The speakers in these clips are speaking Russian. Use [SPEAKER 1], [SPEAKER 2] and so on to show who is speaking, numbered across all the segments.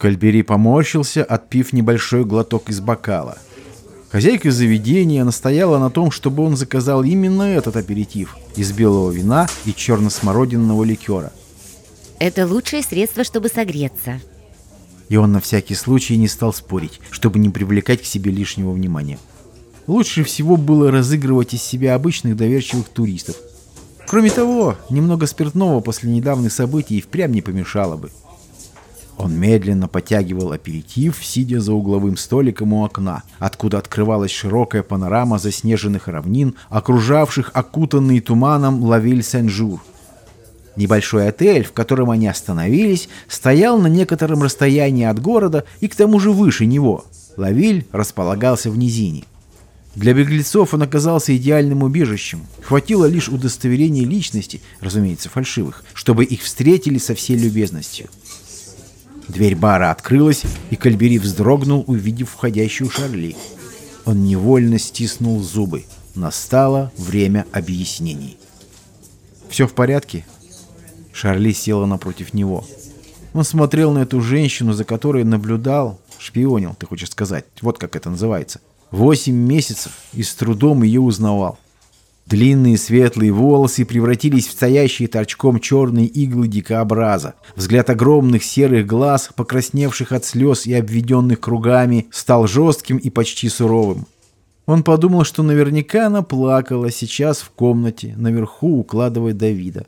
[SPEAKER 1] Кальбери поморщился, отпив небольшой глоток из бокала. Хозяйка заведения настояла на том, чтобы он заказал именно этот аперитив из белого вина и черно-смородинного ликера.
[SPEAKER 2] Это лучшее средство, чтобы согреться.
[SPEAKER 1] И он на всякий случай не стал спорить, чтобы не привлекать к себе лишнего внимания. Лучше всего было разыгрывать из себя обычных доверчивых туристов. Кроме того, немного спиртного после недавних событий и впрямь не помешало бы. Он медленно потягивал аперитив, сидя за угловым столиком у окна, откуда открывалась широкая панорама заснеженных равнин, окружавших окутанный туманом Лавиль Сен-Жур. Небольшой отель, в котором они остановились, стоял на некотором расстоянии от города и к тому же выше него. Лавиль располагался в низине. Для беглецов он оказался идеальным убежищем. Хватило лишь удостоверения личности, разумеется, фальшивых, чтобы их встретили со всей любезностью. Дверь бара открылась, и Кальбери вздрогнул, увидев входящую Шарли. Он невольно стиснул зубы. Настало время объяснений. «Все в порядке?» Шарли села напротив него. Он смотрел на эту женщину, за которой наблюдал, шпионил, ты хочешь сказать, вот как это называется. Восемь месяцев и с трудом ее узнавал. Длинные светлые волосы превратились в стоящие торчком черные иглы дикообраза. Взгляд огромных серых глаз, покрасневших от слез и обведенных кругами, стал жестким и почти суровым. Он подумал, что наверняка она плакала сейчас в комнате, наверху укладывая Давида.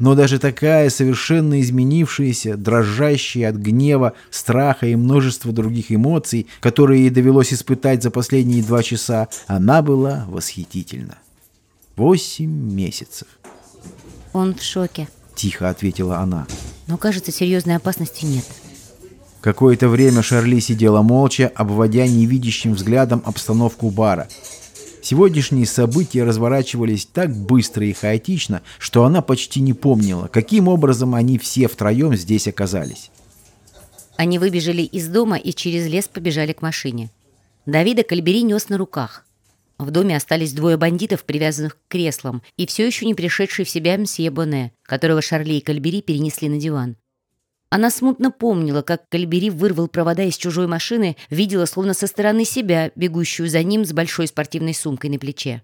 [SPEAKER 1] Но даже такая совершенно изменившаяся, дрожащая от гнева, страха и множества других эмоций, которые ей довелось испытать за последние два часа, она была восхитительна. Восемь месяцев.
[SPEAKER 2] Он в шоке.
[SPEAKER 1] Тихо ответила она.
[SPEAKER 2] Но, кажется, серьезной опасности нет.
[SPEAKER 1] Какое-то время Шарли сидела молча, обводя невидящим взглядом обстановку бара. Сегодняшние события разворачивались так быстро и хаотично, что она почти не помнила, каким образом они все втроем здесь оказались.
[SPEAKER 2] Они выбежали из дома и через лес побежали к машине. Давида Кальбери нес на руках. В доме остались двое бандитов, привязанных к креслам, и все еще не пришедший в себя мсье Боне, которого Шарли и Кальбери перенесли на диван. Она смутно помнила, как Кальбери вырвал провода из чужой машины, видела словно со стороны себя, бегущую за ним с большой спортивной сумкой на плече.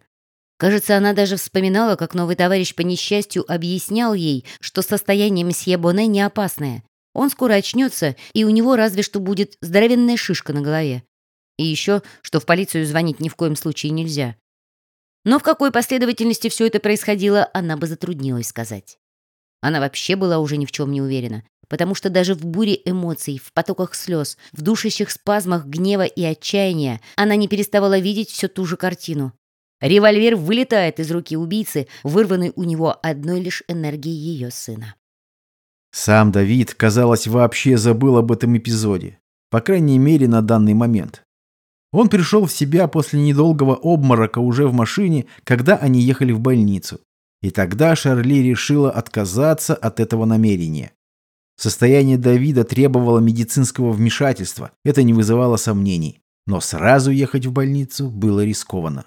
[SPEAKER 2] Кажется, она даже вспоминала, как новый товарищ по несчастью объяснял ей, что состояние мсье Боне не опасное. Он скоро очнется, и у него разве что будет здоровенная шишка на голове. И еще, что в полицию звонить ни в коем случае нельзя. Но в какой последовательности все это происходило, она бы затруднилась сказать. Она вообще была уже ни в чем не уверена, потому что даже в буре эмоций, в потоках слез, в душащих спазмах гнева и отчаяния она не переставала видеть всю ту же картину. Револьвер вылетает из руки убийцы, вырванный у него одной лишь энергией ее сына.
[SPEAKER 1] Сам Давид, казалось, вообще забыл об этом эпизоде. По крайней мере, на данный момент. Он пришел в себя после недолгого обморока уже в машине, когда они ехали в больницу. И тогда Шарли решила отказаться от этого намерения. Состояние Давида требовало медицинского вмешательства, это не вызывало сомнений. Но сразу ехать в больницу было рискованно.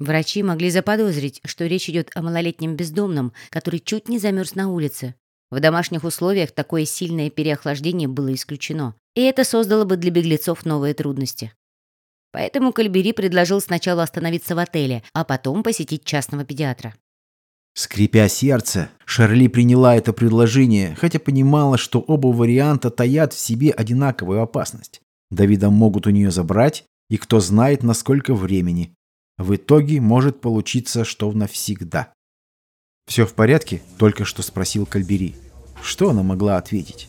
[SPEAKER 2] Врачи могли заподозрить, что речь идет о малолетнем бездомном, который чуть не замерз на улице. В домашних условиях такое сильное переохлаждение было исключено, и это создало бы для беглецов новые трудности. Поэтому Кальбери предложил сначала остановиться в отеле, а потом посетить частного педиатра.
[SPEAKER 1] Скрипя сердце, Шарли приняла это предложение, хотя понимала, что оба варианта таят в себе одинаковую опасность. Давида могут у нее забрать, и кто знает, на сколько времени. В итоге может получиться, что навсегда. «Все в порядке?» – только что спросил Кальбери. Что она могла ответить?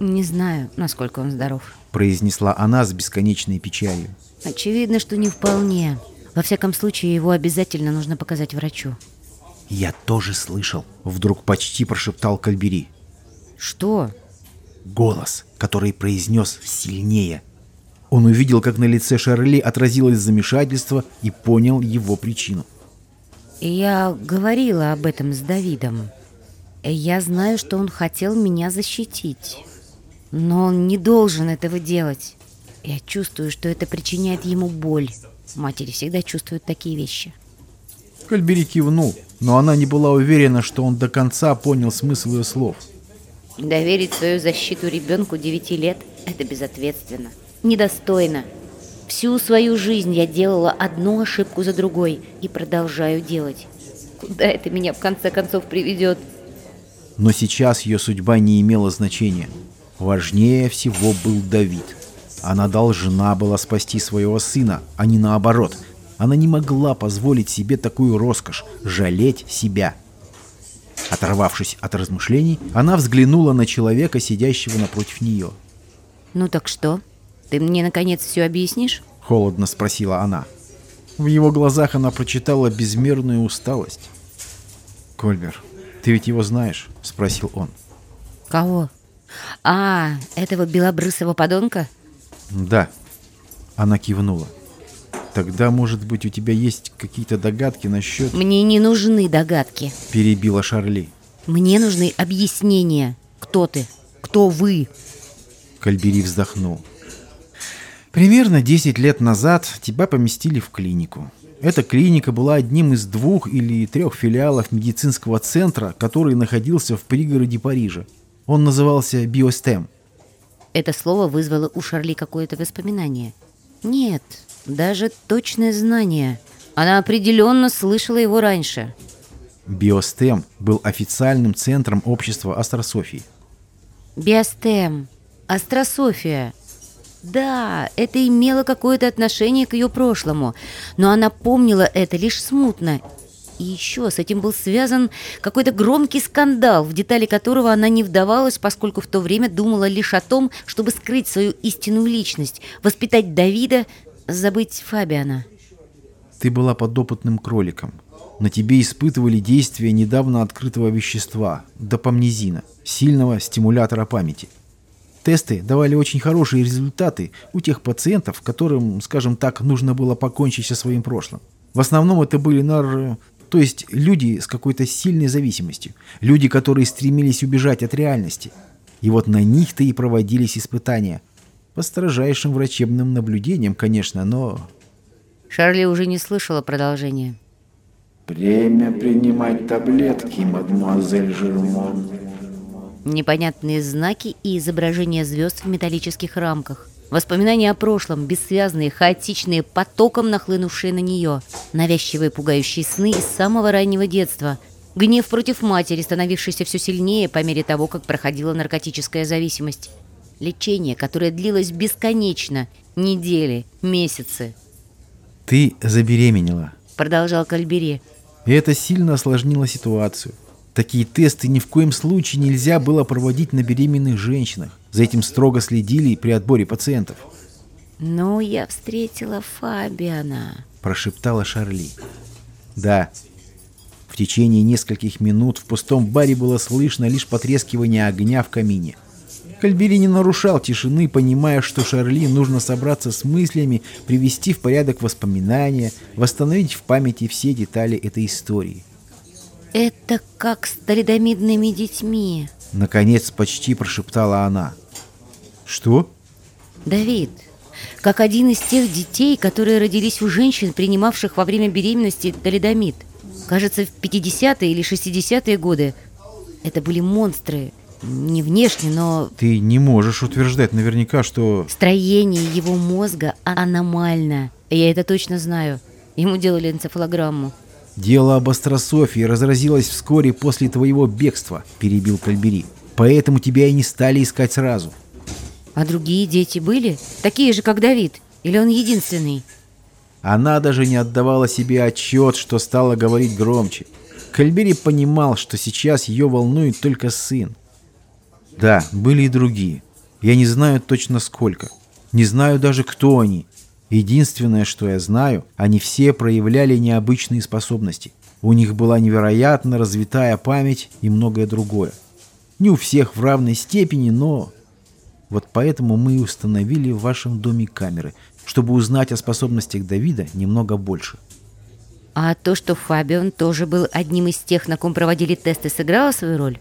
[SPEAKER 2] «Не знаю, насколько он здоров», –
[SPEAKER 1] произнесла она с бесконечной печалью.
[SPEAKER 2] Очевидно, что не вполне. Во всяком случае, его обязательно нужно показать врачу.
[SPEAKER 1] Я тоже слышал. Вдруг почти прошептал Кальбери.
[SPEAKER 2] Что?
[SPEAKER 1] Голос, который произнес сильнее. Он увидел, как на лице Шарли отразилось замешательство и понял его причину.
[SPEAKER 2] Я говорила об этом с Давидом. Я знаю, что он хотел меня защитить. Но он не должен этого делать. Я чувствую, что это причиняет ему боль. Матери всегда чувствуют такие вещи.
[SPEAKER 1] Кальбери кивнул, но она не была уверена, что он до конца понял смысл ее слов.
[SPEAKER 2] Доверить свою защиту ребенку 9 лет – это безответственно, недостойно. Всю свою жизнь я делала одну ошибку за другой и продолжаю делать. Куда это меня в конце концов приведет?
[SPEAKER 1] Но сейчас ее судьба не имела значения. Важнее всего был Давид. Она должна была спасти своего сына, а не наоборот. Она не могла позволить себе такую роскошь – жалеть себя. Оторвавшись от размышлений, она взглянула на человека, сидящего напротив нее.
[SPEAKER 2] «Ну так что? Ты мне наконец все объяснишь?»
[SPEAKER 1] – холодно спросила она. В его глазах она прочитала безмерную усталость. «Кольбер, ты ведь его знаешь?» – спросил он.
[SPEAKER 2] «Кого? А, этого белобрысого подонка?»
[SPEAKER 1] «Да». Она кивнула. «Тогда, может быть, у тебя есть какие-то догадки насчет...»
[SPEAKER 2] «Мне не нужны догадки», –
[SPEAKER 1] перебила Шарли.
[SPEAKER 2] «Мне нужны объяснения. Кто ты? Кто вы?»
[SPEAKER 1] Кальбери вздохнул. Примерно 10 лет назад тебя поместили в клинику. Эта клиника была одним из двух или трех филиалов медицинского центра, который находился в пригороде Парижа. Он назывался Биостем.
[SPEAKER 2] Это слово вызвало у Шарли какое-то воспоминание. Нет, даже точное знание. Она определенно слышала его раньше.
[SPEAKER 1] Биостем был официальным центром общества астрософии.
[SPEAKER 2] Биостем. Астрософия. Да, это имело какое-то отношение к ее прошлому, но она помнила это лишь смутно. И еще с этим был связан какой-то громкий скандал, в детали которого она не вдавалась, поскольку в то время думала лишь о том, чтобы скрыть свою истинную личность, воспитать Давида, забыть Фабиана.
[SPEAKER 1] Ты была подопытным кроликом. На тебе испытывали действие недавно открытого вещества – допамнезина, сильного стимулятора памяти – Тесты давали очень хорошие результаты у тех пациентов, которым, скажем так, нужно было покончить со своим прошлым. В основном это были нар... то есть люди с какой-то сильной зависимостью, люди, которые стремились убежать от реальности. И вот на них-то и проводились испытания. По строжайшим врачебным наблюдениям, конечно, но...
[SPEAKER 2] Шарли уже не слышала продолжения.
[SPEAKER 3] «Время принимать таблетки, мадемуазель Жермон»,
[SPEAKER 2] Непонятные знаки и изображения звезд в металлических рамках. Воспоминания о прошлом, бессвязные, хаотичные, потоком нахлынувшие на нее. Навязчивые пугающие сны из самого раннего детства. Гнев против матери, становившийся все сильнее по мере того, как проходила наркотическая зависимость. Лечение, которое длилось бесконечно. Недели, месяцы.
[SPEAKER 1] «Ты забеременела», —
[SPEAKER 2] продолжал Кальбери.
[SPEAKER 1] И это сильно осложнило ситуацию. Такие тесты ни в коем случае нельзя было проводить на беременных женщинах. За этим строго следили при отборе пациентов.
[SPEAKER 2] «Ну, я встретила Фабиана», –
[SPEAKER 1] прошептала Шарли. «Да». В течение нескольких минут в пустом баре было слышно лишь потрескивание огня в камине. Кальбери не нарушал тишины, понимая, что Шарли нужно собраться с мыслями, привести в порядок воспоминания, восстановить в памяти все детали этой истории –
[SPEAKER 2] «Это как с талидомидными детьми», —
[SPEAKER 1] наконец почти прошептала она. «Что?»
[SPEAKER 2] «Давид, как один из тех детей, которые родились у женщин, принимавших во время беременности талидомид. Кажется, в 50-е или 60-е годы. Это были монстры, не внешне, но...
[SPEAKER 1] Ты не можешь утверждать наверняка, что...
[SPEAKER 2] Строение его мозга аномально. Я это точно знаю. Ему делали энцефалограмму.
[SPEAKER 1] «Дело об астрософии разразилось вскоре после твоего бегства», — перебил Кальбери. «Поэтому тебя и не стали искать сразу».
[SPEAKER 2] «А другие дети были? Такие же, как Давид? Или он единственный?»
[SPEAKER 1] Она даже не отдавала себе отчет, что стала говорить громче. Кальбери понимал, что сейчас ее волнует только сын. Да, были и другие. Я не знаю точно сколько. Не знаю даже, кто они. Единственное, что я знаю, они все проявляли необычные способности. У них была невероятно развитая память и многое другое. Не у всех в равной степени, но... Вот поэтому мы и установили в вашем доме камеры, чтобы узнать о способностях Давида немного больше.
[SPEAKER 2] А то, что Фабион тоже был одним из тех, на ком проводили тесты, сыграло свою роль?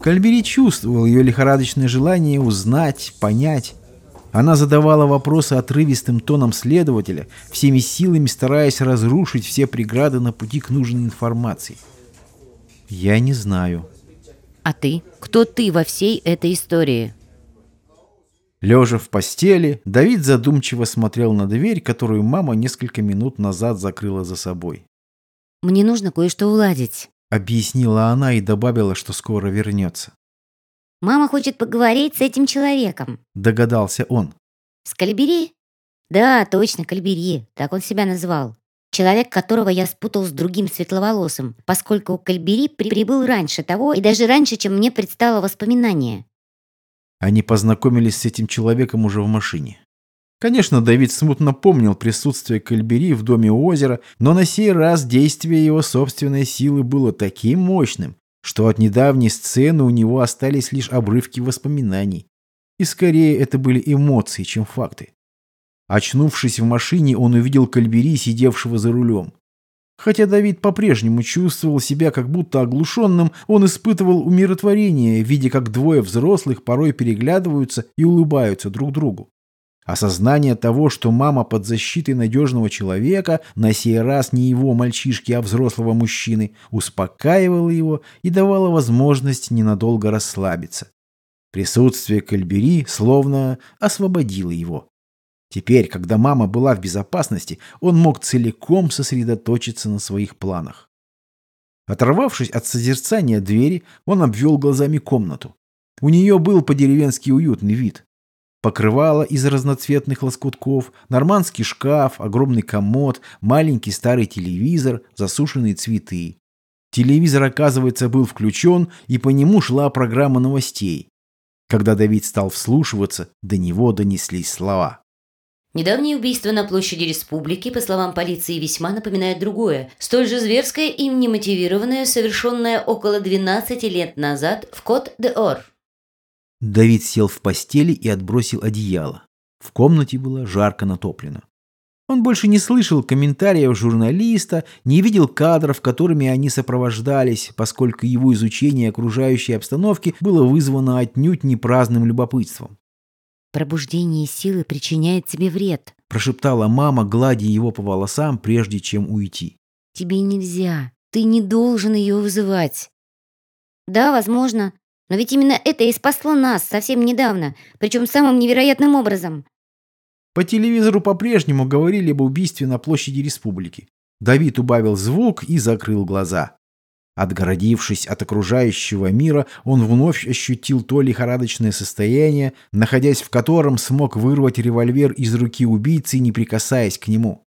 [SPEAKER 1] Кальбери чувствовал ее лихорадочное желание узнать, понять, она задавала вопросы отрывистым тоном следователя, всеми силами стараясь разрушить все преграды на пути к нужной информации. «Я не знаю».
[SPEAKER 2] А ты? Кто ты во всей этой истории?
[SPEAKER 1] Лежа в постели, Давид задумчиво смотрел на дверь, которую мама несколько минут назад закрыла за собой.
[SPEAKER 2] Мне нужно кое-что уладить.
[SPEAKER 1] Объяснила она и добавила, что скоро вернется.
[SPEAKER 4] Мама хочет поговорить с этим человеком.
[SPEAKER 1] Догадался он.
[SPEAKER 4] С Кальбери? Да, точно, Кальбери. Так он себя назвал. Человек, которого я спутал с другим светловолосым, поскольку Кальбери при прибыл раньше того и даже раньше, чем мне предстало воспоминание.
[SPEAKER 1] Они познакомились с этим человеком уже в машине. Конечно, Давид смутно помнил присутствие Кальбери в доме у озера, но на сей раз действие его собственной силы было таким мощным, что от недавней сцены у него остались лишь обрывки воспоминаний. И скорее это были эмоции, чем факты. Очнувшись в машине, он увидел Кальбери, сидевшего за рулем. Хотя Давид по-прежнему чувствовал себя как будто оглушенным, он испытывал умиротворение, видя, как двое взрослых порой переглядываются и улыбаются друг другу. Осознание того, что мама под защитой надежного человека, на сей раз не его мальчишки, а взрослого мужчины, успокаивало его и давало возможность ненадолго расслабиться. Присутствие Кальбери словно освободило его. Теперь, когда мама была в безопасности, он мог целиком сосредоточиться на своих планах. Оторвавшись от созерцания двери, он обвел глазами комнату. У нее был по-деревенски уютный вид. Покрывало из разноцветных лоскутков, нормандский шкаф, огромный комод, маленький старый телевизор, засушенные цветы. Телевизор, оказывается, был включен, и по нему шла программа новостей. Когда Давид стал вслушиваться, до него донеслись слова.
[SPEAKER 2] Недавнее убийство на площади Республики, по словам полиции, весьма напоминает другое, столь же зверское и немотивированное, совершенное около 12 лет назад в Кот-де-Ор.
[SPEAKER 1] Давид сел в постели и отбросил одеяло. В комнате было жарко натоплено. Он больше не слышал комментариев журналиста, не видел кадров, которыми они сопровождались, поскольку его изучение окружающей обстановки было вызвано отнюдь не праздным любопытством.
[SPEAKER 2] «Пробуждение силы причиняет тебе вред», –
[SPEAKER 1] прошептала мама, гладя его по волосам, прежде чем уйти.
[SPEAKER 2] «Тебе нельзя. Ты не должен ее вызывать».
[SPEAKER 4] «Да, возможно. Но ведь именно это и спасло нас совсем недавно, причем самым невероятным образом».
[SPEAKER 1] По телевизору по-прежнему говорили об убийстве на площади республики. Давид убавил звук и закрыл глаза. Отгородившись от окружающего мира, он вновь ощутил то лихорадочное состояние, находясь в котором смог вырвать револьвер из руки убийцы, не прикасаясь к нему.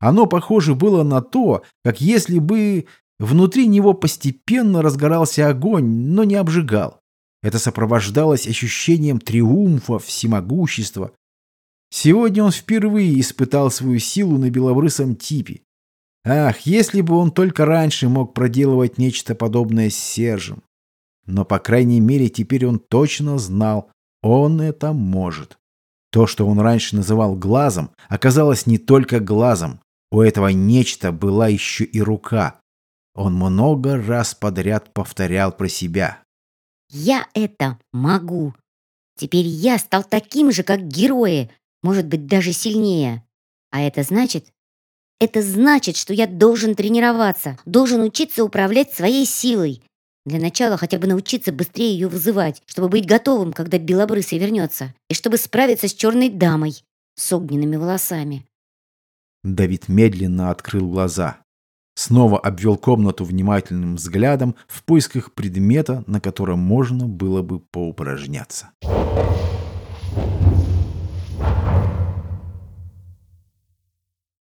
[SPEAKER 1] Оно похоже было на то, как если бы внутри него постепенно разгорался огонь, но не обжигал. Это сопровождалось ощущением триумфа, всемогущества. Сегодня он впервые испытал свою силу на белобрысом типе. Ах, если бы он только раньше мог проделывать нечто подобное с Сержем. Но, по крайней мере, теперь он точно знал, он это может. То, что он раньше называл глазом, оказалось не только глазом. У этого нечто была еще и рука. Он много раз подряд повторял про себя.
[SPEAKER 4] «Я это могу. Теперь я стал таким же, как герои, может быть, даже сильнее. А это значит, это значит, что я должен тренироваться, должен учиться управлять своей силой. Для начала хотя бы научиться быстрее ее вызывать, чтобы быть готовым, когда белобрысый вернется, и чтобы справиться с черной дамой с огненными волосами.
[SPEAKER 1] Давид медленно открыл глаза. Снова обвел комнату внимательным взглядом в поисках предмета, на котором можно было бы поупражняться.